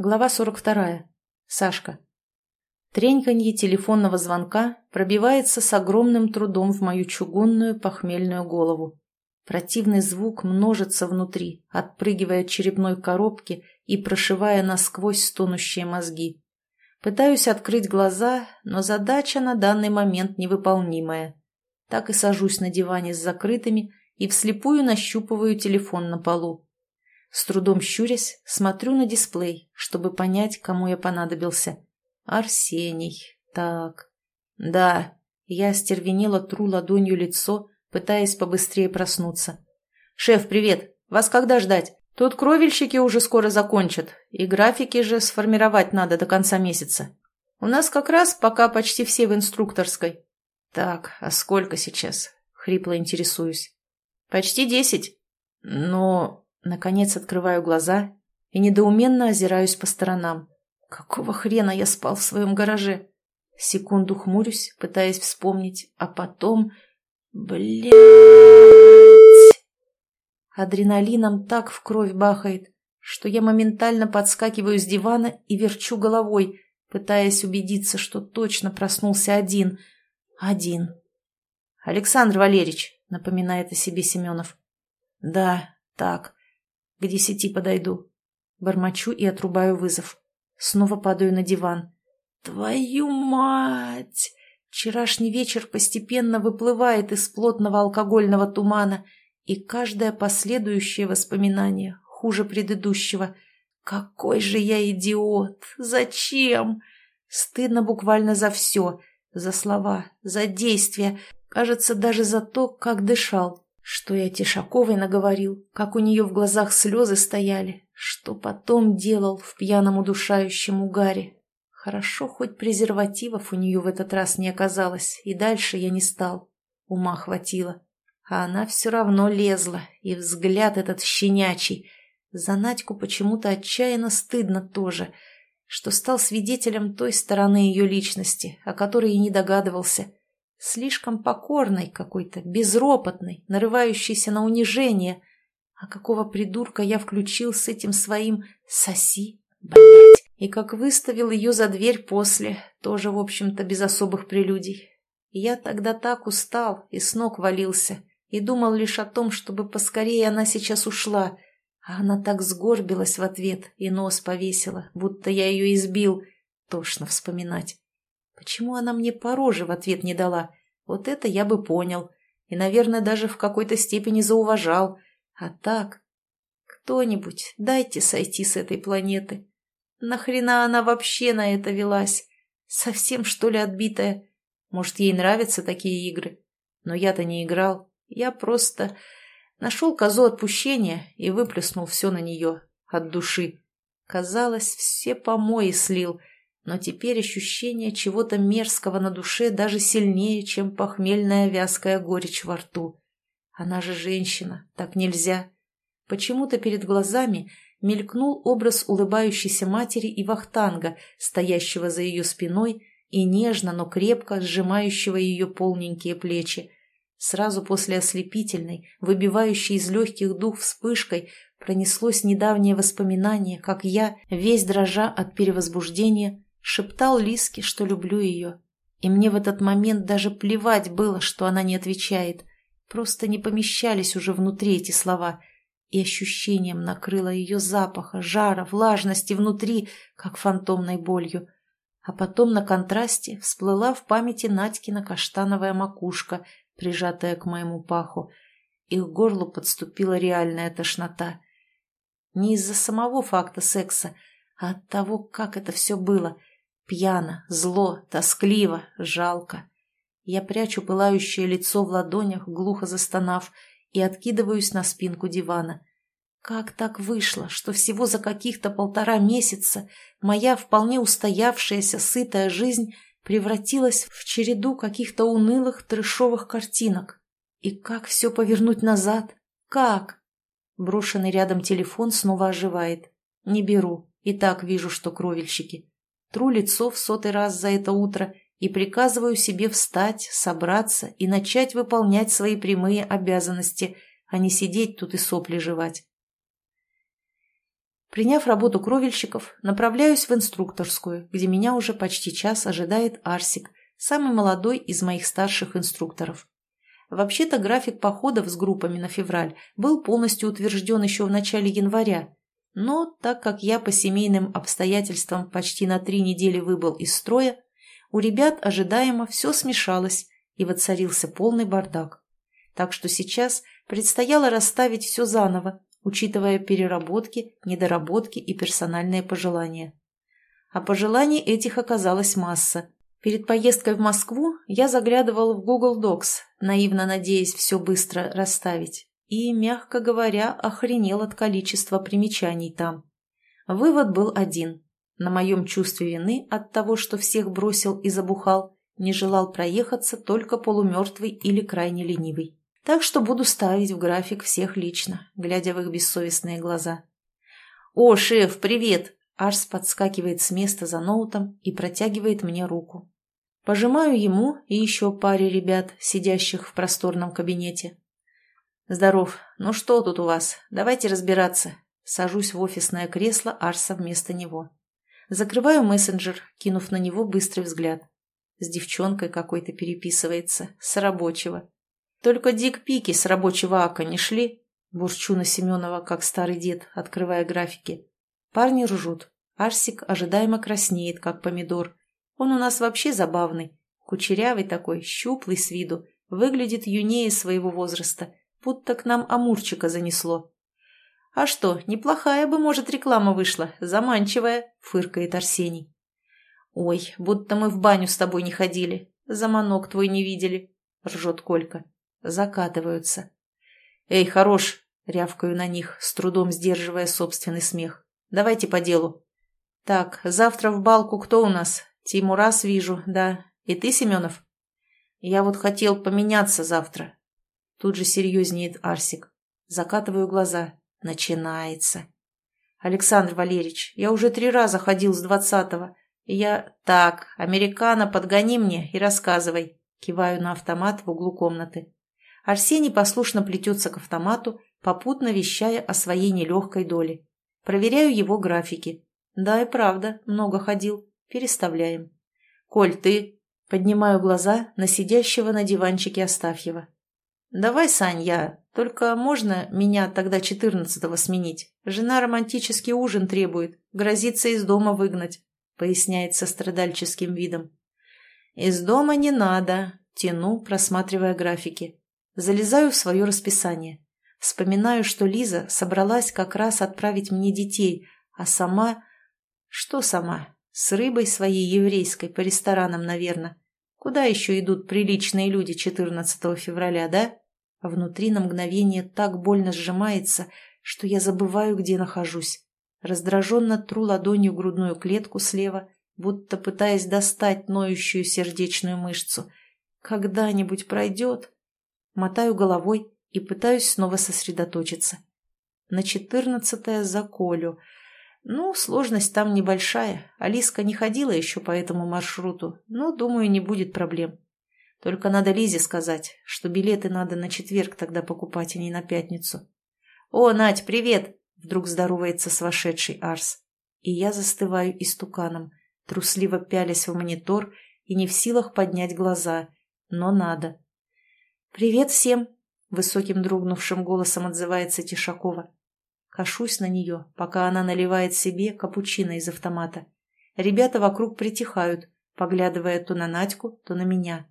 Глава 42. Сашка. Треньканье телефонного звонка пробивается с огромным трудом в мою чугунную похмельную голову. Противный звук множится внутри, отпрыгивая от черепной коробки и прошивая насквозь стонущие мозги. Пытаюсь открыть глаза, но задача на данный момент невыполнимая. Так и сажусь на диване с закрытыми и вслепую нащупываю телефон на полу. С трудом щурясь, смотрю на дисплей, чтобы понять, кому я понадобился. Арсений. Так. Да. Я стервенело тру ладонью лицо, пытаясь побыстрее проснуться. «Шеф, привет! Вас когда ждать? Тут кровельщики уже скоро закончат, и графики же сформировать надо до конца месяца. У нас как раз пока почти все в инструкторской». «Так, а сколько сейчас?» — хрипло интересуюсь. «Почти десять. Но Наконец открываю глаза и недоуменно озираюсь по сторонам. Какого хрена я спал в своем гараже? Секунду хмурюсь, пытаясь вспомнить, а потом... Блять! Адреналином так в кровь бахает, что я моментально подскакиваю с дивана и верчу головой, пытаясь убедиться, что точно проснулся один. Один. «Александр Валерьевич», — напоминает о себе Семенов. «Да, так. К десяти подойду. Бормочу и отрубаю вызов. Снова падаю на диван. Твою мать! Вчерашний вечер постепенно выплывает из плотного алкогольного тумана, и каждое последующее воспоминание хуже предыдущего. Какой же я идиот! Зачем? Стыдно буквально за все. За слова, за действия, кажется, даже за то, как дышал. Что я Тишаковой наговорил, как у нее в глазах слезы стояли, что потом делал в пьяном удушающем угаре. Хорошо, хоть презервативов у нее в этот раз не оказалось, и дальше я не стал. Ума хватило. А она все равно лезла, и взгляд этот щенячий. За Надьку почему-то отчаянно стыдно тоже, что стал свидетелем той стороны ее личности, о которой и не догадывался. Слишком покорной какой-то, безропотной, нарывающейся на унижение. А какого придурка я включил с этим своим «соси», блядь, и как выставил ее за дверь после, тоже, в общем-то, без особых прелюдий. Я тогда так устал и с ног валился, и думал лишь о том, чтобы поскорее она сейчас ушла, а она так сгорбилась в ответ и нос повесила, будто я ее избил. Тошно вспоминать. Почему она мне по роже в ответ не дала? Вот это я бы понял. И, наверное, даже в какой-то степени зауважал. А так... Кто-нибудь, дайте сойти с этой планеты. Нахрена она вообще на это велась? Совсем, что ли, отбитая? Может, ей нравятся такие игры? Но я-то не играл. Я просто нашел козу отпущения и выплеснул все на нее от души. Казалось, все помои слил — но теперь ощущение чего-то мерзкого на душе даже сильнее, чем похмельная вязкая горечь во рту. Она же женщина, так нельзя. Почему-то перед глазами мелькнул образ улыбающейся матери и вахтанга, стоящего за ее спиной и нежно, но крепко сжимающего ее полненькие плечи. Сразу после ослепительной, выбивающей из легких дух вспышкой, пронеслось недавнее воспоминание, как я, весь дрожа от перевозбуждения, Шептал Лиске, что люблю ее. И мне в этот момент даже плевать было, что она не отвечает. Просто не помещались уже внутри эти слова. И ощущением накрыло ее запаха, жара, влажности внутри, как фантомной болью. А потом на контрасте всплыла в памяти Надькина каштановая макушка, прижатая к моему паху, и к горлу подступила реальная тошнота. Не из-за самого факта секса, а от того, как это все было — Пьяно, зло, тоскливо, жалко. Я прячу пылающее лицо в ладонях, глухо застонав, и откидываюсь на спинку дивана. Как так вышло, что всего за каких-то полтора месяца моя вполне устоявшаяся, сытая жизнь превратилась в череду каких-то унылых трешовых картинок? И как все повернуть назад? Как? Брошенный рядом телефон снова оживает. Не беру, и так вижу, что кровельщики тру лицо в сотый раз за это утро и приказываю себе встать, собраться и начать выполнять свои прямые обязанности, а не сидеть тут и сопли жевать. Приняв работу кровельщиков, направляюсь в инструкторскую, где меня уже почти час ожидает Арсик, самый молодой из моих старших инструкторов. Вообще-то график походов с группами на февраль был полностью утвержден еще в начале января, но так как я по семейным обстоятельствам почти на три недели выбыл из строя, у ребят ожидаемо все смешалось и воцарился полный бардак. Так что сейчас предстояло расставить все заново, учитывая переработки, недоработки и персональные пожелания. А пожеланий этих оказалась масса. Перед поездкой в Москву я заглядывал в Google Docs, наивно надеясь все быстро расставить, и, мягко говоря, охренел от количества примечаний там. Вывод был один. На моем чувстве вины от того, что всех бросил и забухал, не желал проехаться только полумертвый или крайне ленивый. Так что буду ставить в график всех лично, глядя в их бессовестные глаза. «О, шеф, привет!» Арс подскакивает с места за ноутом и протягивает мне руку. Пожимаю ему и еще паре ребят, сидящих в просторном кабинете. «Здоров. Ну что тут у вас? Давайте разбираться». Сажусь в офисное кресло Арса вместо него. Закрываю мессенджер, кинув на него быстрый взгляд. С девчонкой какой-то переписывается, с рабочего. Только дик-пики с рабочего ака не шли. Бурчу на Семенова, как старый дед, открывая графики. Парни ржут. Арсик ожидаемо краснеет, как помидор. Он у нас вообще забавный. Кучерявый такой, щуплый с виду. Выглядит юнее своего возраста. Будто к нам амурчика занесло. «А что, неплохая бы, может, реклама вышла, заманчивая», — фыркает Арсений. «Ой, будто мы в баню с тобой не ходили, заманок твой не видели», — ржет Колька. Закатываются. «Эй, хорош!» — рявкаю на них, с трудом сдерживая собственный смех. «Давайте по делу». «Так, завтра в балку кто у нас? Тимурас вижу, да. И ты, Семенов?» «Я вот хотел поменяться завтра». Тут же серьезнеет Арсик. Закатываю глаза. Начинается. «Александр Валерьевич, я уже три раза ходил с двадцатого. Я... Так, американо, подгони мне и рассказывай». Киваю на автомат в углу комнаты. Арсений послушно плетется к автомату, попутно вещая о своей нелегкой доле. Проверяю его графики. Да и правда, много ходил. Переставляем. «Коль, ты...» Поднимаю глаза на сидящего на диванчике Астафьева. «Давай, Сань, я. Только можно меня тогда четырнадцатого сменить? Жена романтический ужин требует. Грозится из дома выгнать», — поясняет со страдальческим видом. «Из дома не надо», — тяну, просматривая графики. Залезаю в свое расписание. Вспоминаю, что Лиза собралась как раз отправить мне детей, а сама... Что сама? С рыбой своей еврейской по ресторанам, наверное. Куда еще идут приличные люди 14 февраля, да? Внутри на мгновение так больно сжимается, что я забываю, где нахожусь. Раздраженно тру ладонью грудную клетку слева, будто пытаясь достать ноющую сердечную мышцу. Когда-нибудь пройдет, мотаю головой и пытаюсь снова сосредоточиться. На четырнадцатое за Колю. Ну, сложность там небольшая. Алиска не ходила еще по этому маршруту, но, думаю, не будет проблем. Только надо Лизе сказать, что билеты надо на четверг тогда покупать, а не на пятницу. «О, Надь, привет!» — вдруг здоровается с вошедшей Арс. И я застываю истуканом, трусливо пялясь в монитор и не в силах поднять глаза. Но надо. «Привет всем!» — высоким дрогнувшим голосом отзывается Тишакова. Кашусь на нее, пока она наливает себе капучино из автомата. Ребята вокруг притихают, поглядывая то на Надьку, то на меня.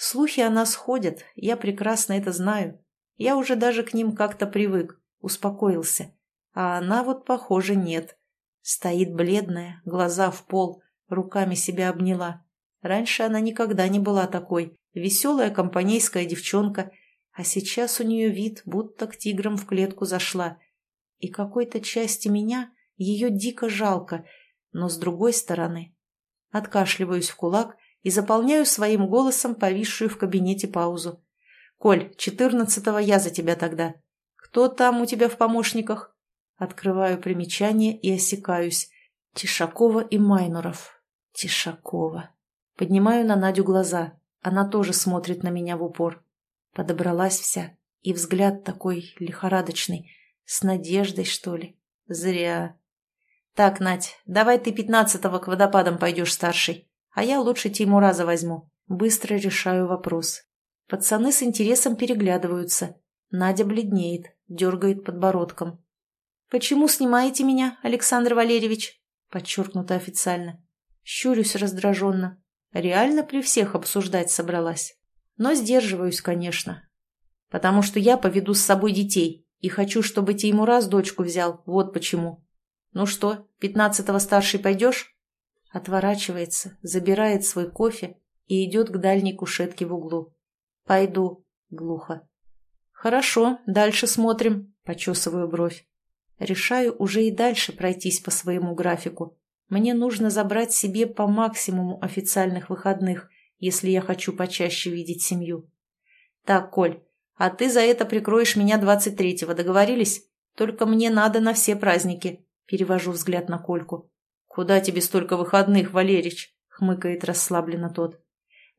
Слухи о нас ходят, я прекрасно это знаю. Я уже даже к ним как-то привык, успокоился. А она вот, похоже, нет. Стоит бледная, глаза в пол, руками себя обняла. Раньше она никогда не была такой, Веселая компанейская девчонка, а сейчас у нее вид, будто к тиграм в клетку зашла. И какой-то части меня ее дико жалко, но с другой стороны... Откашливаюсь в кулак и заполняю своим голосом повисшую в кабинете паузу. «Коль, четырнадцатого я за тебя тогда. Кто там у тебя в помощниках?» Открываю примечание и осекаюсь. Тишакова и Майнуров. Тишакова. Поднимаю на Надю глаза. Она тоже смотрит на меня в упор. Подобралась вся, и взгляд такой лихорадочный, с надеждой, что ли. Зря. Так, Надь, давай ты пятнадцатого к водопадам пойдешь старший, а я лучше Тимураза возьму. Быстро решаю вопрос. Пацаны с интересом переглядываются. Надя бледнеет, дергает подбородком. «Почему снимаете меня, Александр Валерьевич?» Подчеркнуто официально. Щурюсь раздраженно. Реально при всех обсуждать собралась. Но сдерживаюсь, конечно. Потому что я поведу с собой детей и хочу, чтобы Теймураз дочку взял. Вот почему. Ну что, пятнадцатого старший пойдешь? Отворачивается, забирает свой кофе и идет к дальней кушетке в углу. «Пойду», — глухо. «Хорошо, дальше смотрим», — почесываю бровь. Решаю уже и дальше пройтись по своему графику. Мне нужно забрать себе по максимуму официальных выходных, если я хочу почаще видеть семью. Так, Коль, а ты за это прикроешь меня двадцать третьего, договорились? Только мне надо на все праздники. Перевожу взгляд на Кольку. Куда тебе столько выходных, Валерич? Хмыкает расслабленно тот.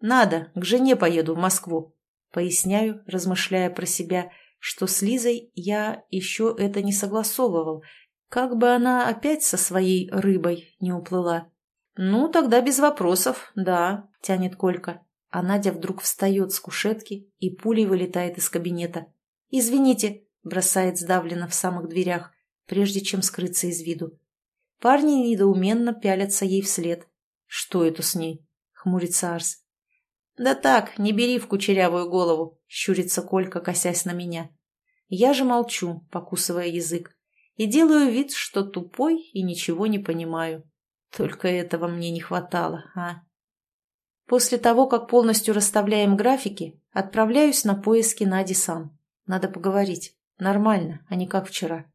Надо, к жене поеду в Москву. Поясняю, размышляя про себя, что с Лизой я еще это не согласовывал, как бы она опять со своей рыбой не уплыла. «Ну, тогда без вопросов, да», — тянет Колька. А Надя вдруг встает с кушетки и пулей вылетает из кабинета. «Извините», — бросает сдавленно в самых дверях, прежде чем скрыться из виду. Парни недоуменно пялятся ей вслед. «Что это с ней?» — хмурится Арс. «Да так, не бери в кучерявую голову», — щурится Колька, косясь на меня. Я же молчу, покусывая язык, и делаю вид, что тупой и ничего не понимаю. Только этого мне не хватало, а? После того, как полностью расставляем графики, отправляюсь на поиски Нади сам. Надо поговорить. Нормально, а не как вчера.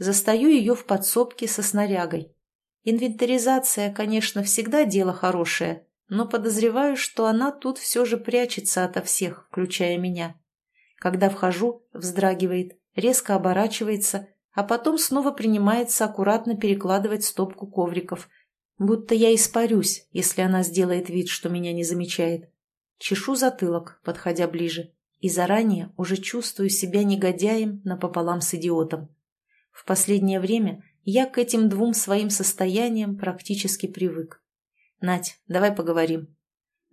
Застаю ее в подсобке со снарягой. Инвентаризация, конечно, всегда дело хорошее, но подозреваю, что она тут все же прячется ото всех, включая меня. Когда вхожу, вздрагивает, резко оборачивается, а потом снова принимается аккуратно перекладывать стопку ковриков, будто я испарюсь, если она сделает вид, что меня не замечает. Чешу затылок, подходя ближе, и заранее уже чувствую себя негодяем напополам с идиотом. В последнее время я к этим двум своим состояниям практически привык. «Надь, давай поговорим».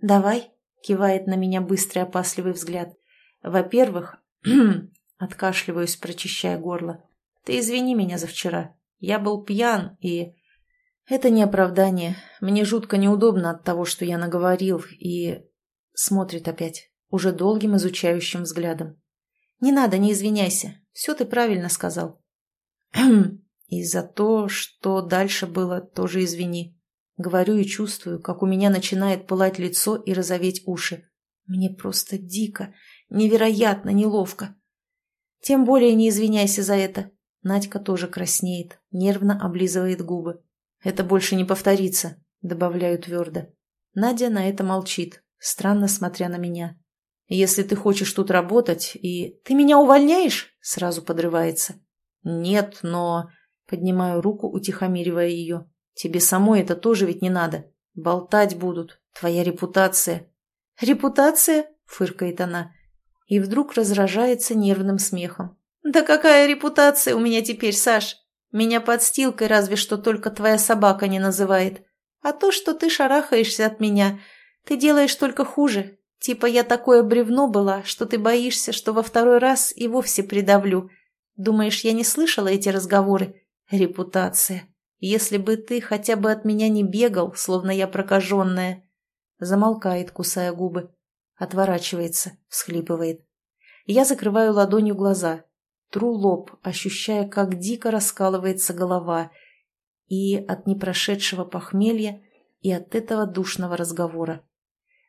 «Давай», — кивает на меня быстрый опасливый взгляд. «Во-первых...» Откашливаюсь, прочищая горло. «Ты извини меня за вчера. Я был пьян, и...» «Это не оправдание. Мне жутко неудобно от того, что я наговорил, и...» Смотрит опять, уже долгим изучающим взглядом. «Не надо, не извиняйся. Все ты правильно сказал». «И за то, что дальше было, тоже извини». Говорю и чувствую, как у меня начинает пылать лицо и розоветь уши. Мне просто дико, невероятно неловко. Тем более не извиняйся за это. Надька тоже краснеет, нервно облизывает губы. Это больше не повторится, добавляю твердо. Надя на это молчит, странно смотря на меня. Если ты хочешь тут работать и... Ты меня увольняешь? Сразу подрывается. Нет, но... Поднимаю руку, утихомиривая ее. Тебе самой это тоже ведь не надо. Болтать будут. Твоя репутация. Репутация? Фыркает она. И вдруг разражается нервным смехом. Да какая репутация у меня теперь, Саш? Меня подстилкой разве что только твоя собака не называет. А то, что ты шарахаешься от меня, ты делаешь только хуже. Типа я такое бревно была, что ты боишься, что во второй раз и вовсе придавлю. Думаешь, я не слышала эти разговоры? Репутация. Если бы ты хотя бы от меня не бегал, словно я прокаженная. Замолкает, кусая губы. Отворачивается, всхлипывает. Я закрываю ладонью глаза. Тру лоб, ощущая, как дико раскалывается голова. И от непрошедшего похмелья, и от этого душного разговора.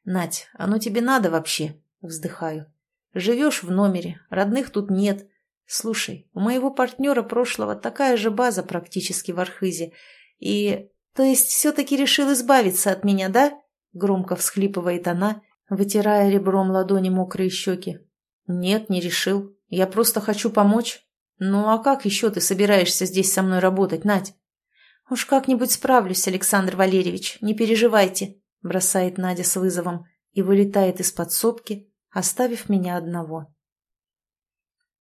«Надь, оно тебе надо вообще?» Вздыхаю. «Живешь в номере, родных тут нет. Слушай, у моего партнера прошлого такая же база практически в Архизе. И... То есть все-таки решил избавиться от меня, да? Громко всхлипывает она, вытирая ребром ладони мокрые щеки. Нет, не решил. Я просто хочу помочь. Ну а как еще ты собираешься здесь со мной работать, Надь? Уж как-нибудь справлюсь, Александр Валерьевич, не переживайте, бросает Надя с вызовом и вылетает из подсобки, оставив меня одного.